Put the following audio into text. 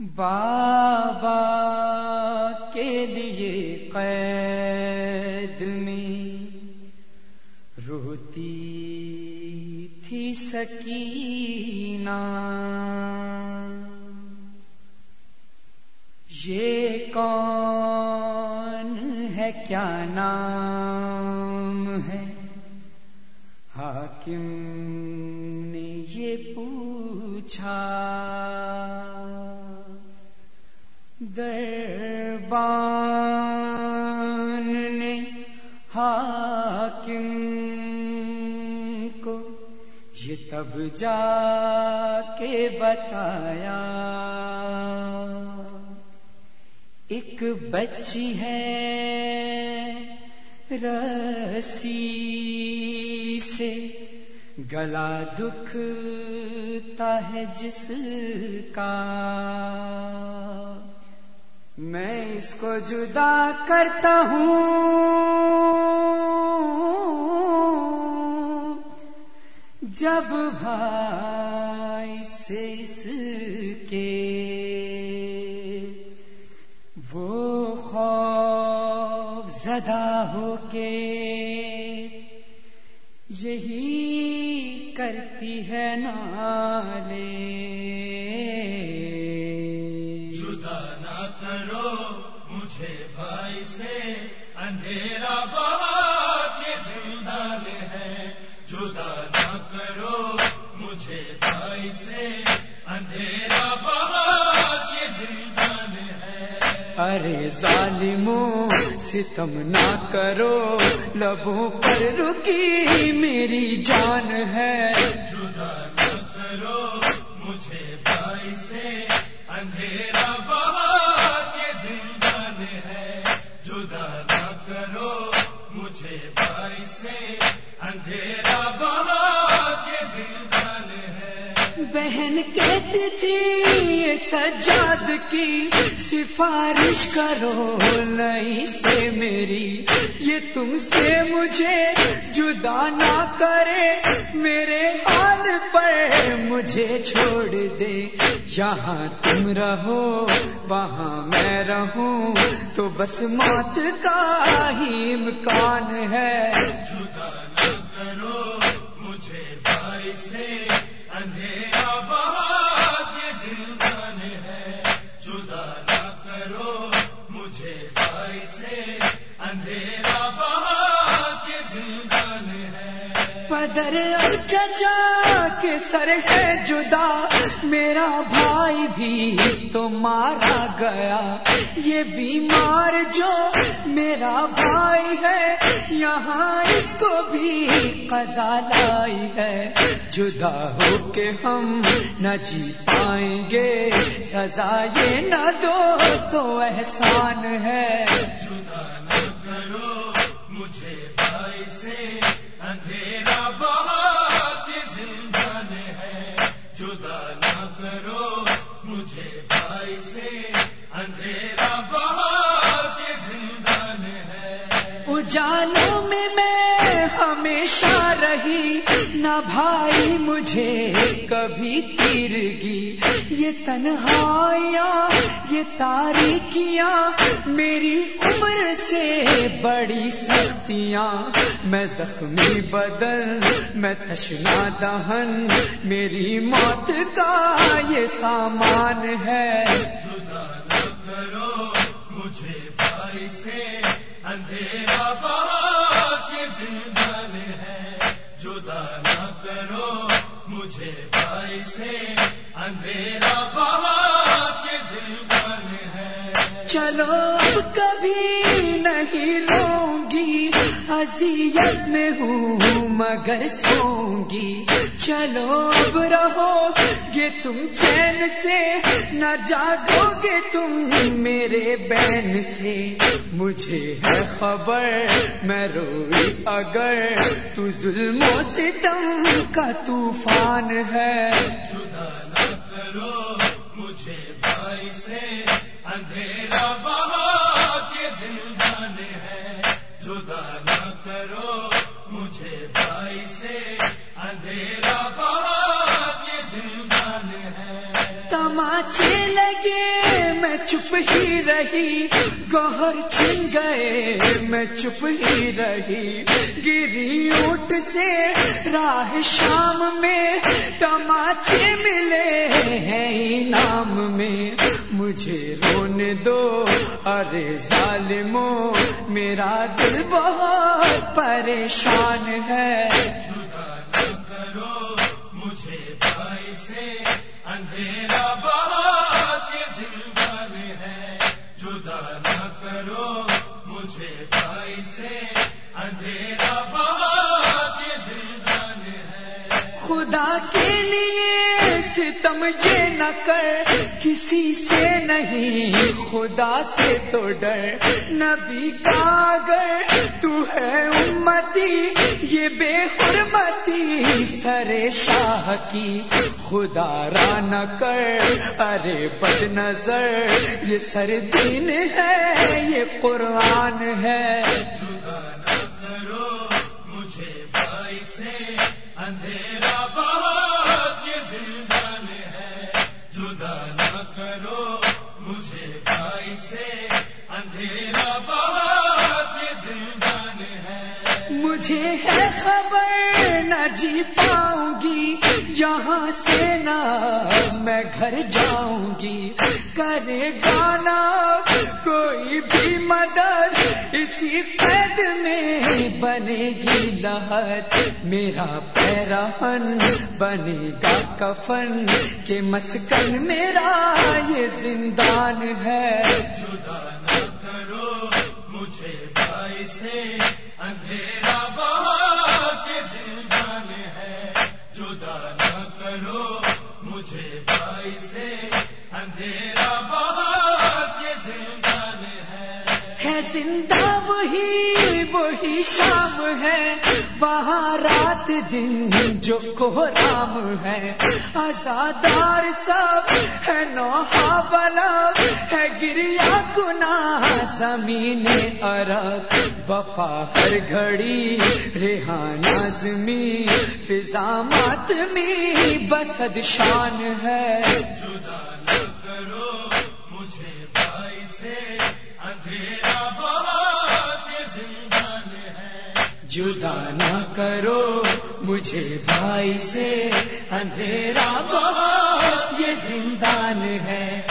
بابا کے لیے قید میں روتی تھی سکینہ۔ یہ کون ہے؟ کیا نام ہے؟ حاکم نے یہ پوچھا۔ دربان نے حاکم کو یہ تب جا کے بتایا۔ ایک بچی ہے رسی سے، گلا دکھتا ہے جس کا۔ میں اس کو جدا کرتا ہوں۔ جب بھائی سے اس کے وہ خوف زدہ ہو کے یہی کرتی ہے نالے۔ اندھیرا بہت زندان ہے، جدا نہ کرو مجھے بھائی سے۔ اندھیرا بہت زندان ہے۔ ارے ظالموں ستم نہ کرو، لبوں پر رکی میری جان ہے۔ بہن کہتی تھی سجاد کی سفارش کرو، نہیں سے میری، یہ تم سے مجھے جدا نہ کرے، میرے حال پر مجھے چھوڑ دے۔ جہاں تم رہو، وہاں میں رہوں، تو بس موت کا ہی امکان ہے۔ جدا نہ کرو، مجھے بھائی سے زندان پدر چچا کے سر ہے جدا۔ میرا بھائی بھی تو مارا گیا۔ یہ بیمار جو میرا بھائی ہے، یہاں اس کو بھی قضا لائی ہے۔ جدا ہو کے ہم نہ جی پائیں گے، سزا یہ نہ دو تو احسان ہے۔ سے اندھیرا بہت زندان ہے۔ جدا نہ کرو مجھے بھائی سے اندھیرا بہت زندان ہے۔ اجالوں میں میں ہمیشہ رہی۔ نہ بھائی مجھے کبھی تیرگی۔ یہ تنہائیاں، یہ تاریکیاں میری عمر سے بڑی سختیاں۔ میں زخمی بدل میں تشنا دہن، میری موت کا یہ سامان ہے۔ جدا نہ کرو مجھے بھائی سے، اندھیرا زندان ہے۔ جدا نہ کرو مجھے بھائی سے اندھیرا بہت زندان ہے۔ چلو کبھی نہیں رو اذیت میں ہوں، مگر سوں گی چلو اب رہو گے تم چین سے۔ نہ جاگو گے تم میرے بہن سے۔ مجھے ہے خبر، میں روئی اگر۔ تو ظلم و ستم کا طوفان ہے۔ جدا نہ کرو مجھے بھائی سے۔ اندھیرا بہت زندان ہے۔ جدا نہ چپ ہی رہی، گوہر چھن گئے، میں چپ ہی رہی۔ گری اونٹ سے راہ شام میں تماچے ملے ہیں انعام میں۔ مجھے رونے دو، ارے ظالمو میرا دل بہت پریشان ہے۔ خدا کے لیے ستم یہ نہ کر، کسی سے نہیں، خدا سے تو ڈر۔ نبی کا اگر تو ہے امتی، یہ بے حرمتی سر شاہ کی۔ خدا را نہ کر، ارے بد نظر، یہ سر دین ہے، یہ قرآن ہے۔ اندھیرا بہت زندان ہے۔ مجھے ہے خبر نہ جی پاؤں گی یہاں سے نہ میں گھر جاؤں گی کرے گانا کوئی بھی مدد، اسی قید میں بنے گی لہت۔ میرا پیراہن بنے گا کفن کے مسکن میرا یہ زندان ہے۔ وہی شام ہے۔ وہاں رات دن جو کوہرام ہے۔ آزادار سب ہے نوحا بلا۔ ہے گریا گنا زمین عرب وفا ہر گھڑی ریحانہ زمین فضا ماتمی بسد شان ہے۔ جدا نہ کرو مجھے جدا نہ کرو مجھے بھائی سے اندھیرا بہت یہ زندان ہے۔